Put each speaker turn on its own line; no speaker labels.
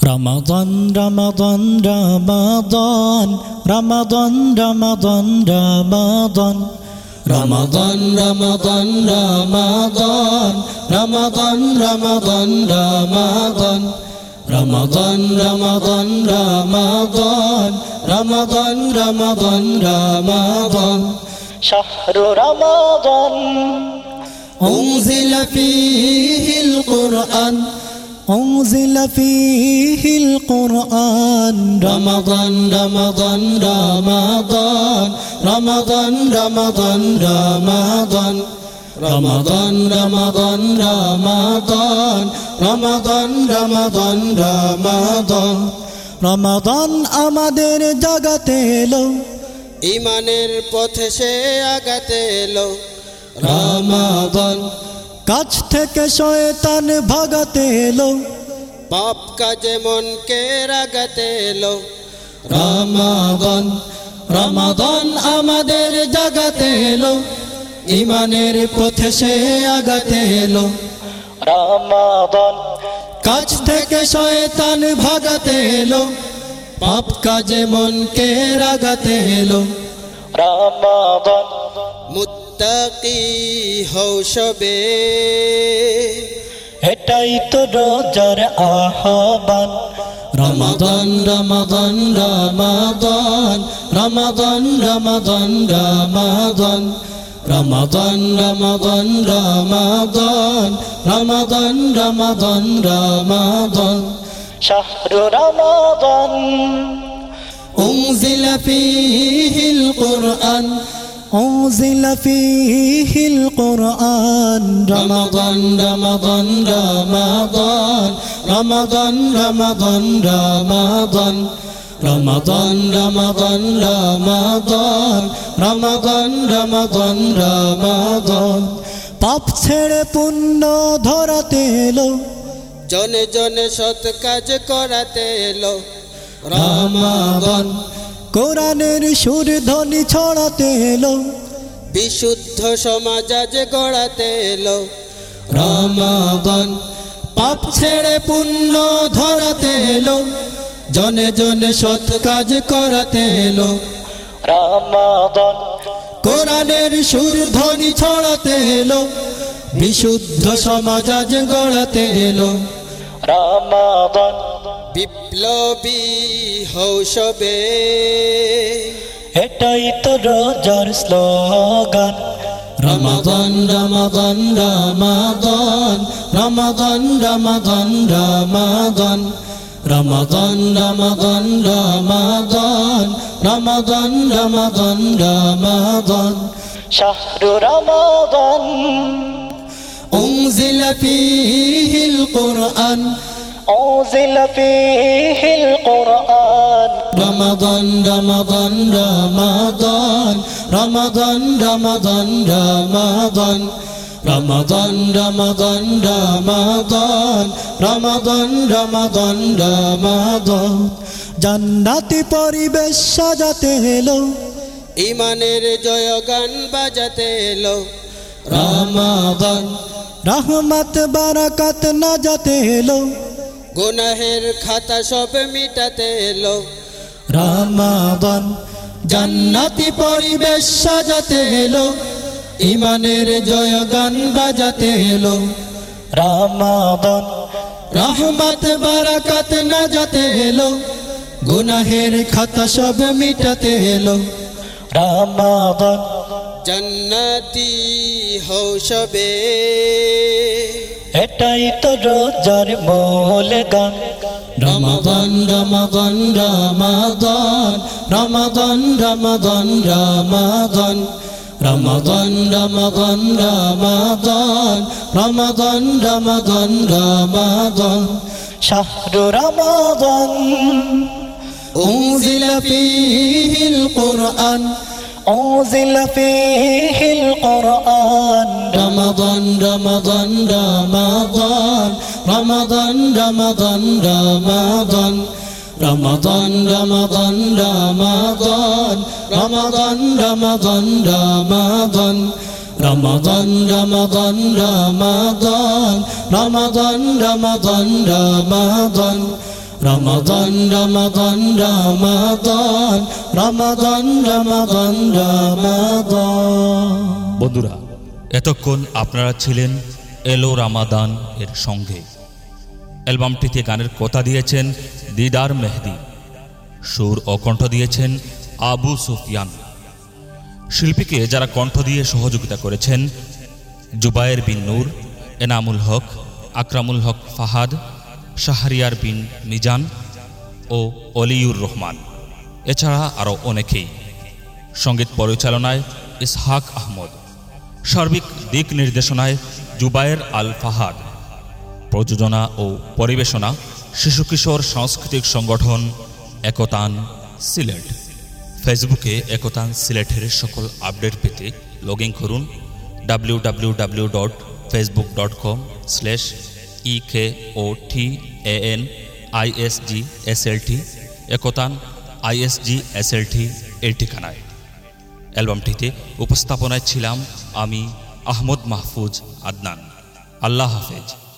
রমাদন রমাদন রমাদন রমাদন রমাদন রমাদন রমাদন রমাদন রমাদন রমাদন রমাদন রমাদন রমাদন রমাদন রমাদন রমাদন রমাদন রমাদন شهر رمضان أنزل فيه القرآن أنزل فيه القرآن رمضان رمضان رمضان رمضان رمضان رمضان رمضان رمضان رمضان رمضان رمضان رمضان রমাদান আমাদের জাগাতে এলো
ইমানের পথে সে আগাতে এলো
রমাদান কাছ থেকে শয়তান ভাগাতে এলো।
পাপ কাজে মনকে রাগাতে এলো।
রমাদান রমাদান আমাদের জাগাতে এলো। ইমানের পথে সে আগাতে এলো। রমাদান কাছ থেকে শয়তান ভাগাতে এলো। পাপ কাজে মনকে রাগাতে এলো। রমাদান
মুত্তাকি হৌসবে
এটাই তো রোজার আহ্বান রমাদান রমাদান রমাদান রমাদান রমাদান রমাদান রমাদান রমাদান রমাদান রমাদান রমাদান রমাদান شهر رمضان أنزل فيه القرآن أنزل فيه القرآن رمضان رمضان رمضان رمضان رمضان رمضان رمضان رمضان رمضان رمضان رمضان رمضان পাপ ছেড়ে পুণ্য ধরাতে এলো
জনে জনে সৎ কাজ করাতে এলো
রমাদান কোরআনের সুর ধ্বনি ছড়াতে এলো।
বিশুদ্ধ সমাজ আজ গড়াতে এলো।
রমাদান পাপ ছেড়ে পুণ্য ধরাতে এলো। জনে জনে সৎ কাজ করাতে এলো। রমাদান কোরআনের সুর ধ্বনি ছড়াতে এলো। বিশুদ্ধ সমাজ আজ গড়াতে এলো। রমাদান
বিপ্লবী হৌসবে
এটাই তো রোজার স্লোগান রমাদান রমাদান রমাদান রমাদান রমাদান রমাদান রমাদান রমাদান রমাদান রমাদান রমাদান রমাদান شهر رمضان أنزل فيه القرآن أنزل فيه القرآن رمضان رمضان رمضان رمضان رمضان رمضان رمضان رمضان رمضان رمضان رمضان رمضان জান্নাতি পরিবেশ সাজাতে এলো
ইমানের জয়গান বাজাতে এলো
রমাদান রহমত বারাকাত নাজাতে এলো
গুনাহের খাতা সব মিটাতে এলো।
রমাদান জান্নাতি পরিবেশ সাজাতে এলো। ইমানের জয়গান বাজাতে এলো। রমাদান রহমত বারাকাত না যাতে এলো। গুনাহের খাতা সব মিটাতে এলো। রমাদান
জান্নাতি হৌসবে
এটাই তো রোজার মূল গান রমাদান রমাদান রমাদান রমাদান রমাদান রমাদান রমাদান রমাদান রমাদান রমাদান রমাদান রমাদান شهر رمضان أنزل فيه القرآن أنزل فيه القرآن. رمضان رمضان رمضان. رمضان رمضان رمضان. رمضان رمضان رمضان. رمضان رمضان رمضان. رمضان رمضان رمضان. رمضان رمضان رمضان. রমাদান রমাদান রমাদান রমাদান রমাদান
বন্ধুরা, এতক্ষণ আপনারা ছিলেন এলো রামাদান এর সঙ্গে। অ্যালবামটিতে গানের কথা দিয়েছেন দিদার মেহদি। সুর ও কণ্ঠ দিয়েছেন আবু সুফিয়ান। শিল্পীকে যারা কণ্ঠ দিয়ে সহযোগিতা করেছেন, জুবায়ের বিন নূর, এনামুল হক, আকরামুল হক ফাহাদ শাহরিয়ার বিন মিজান ও অলিউর রহমান। এছাড়া আরও অনেকেই। সংগীত পরিচালনায় ইসহাক আহমদ। সার্বিক দিক নির্দেশনায় জুবায়ের আল ফাহাদ প্রযোজনা ও পরিবেশনা শিশু কিশোর সাংস্কৃতিক সংগঠন একতান সিলেট। ফেসবুকে একতান সিলেটের সকল আপডেট পেতে লগ ইন করুন W W W dot Facebook dot com slash E K O T A N I S G S L T Ektaan I S G S L T এই ঠিকানায়। অ্যালবামটিতে উপস্থাপনায় ছিলাম আমি আহমদ মাহফুজ আদনান। আল্লাহ হাফেজ।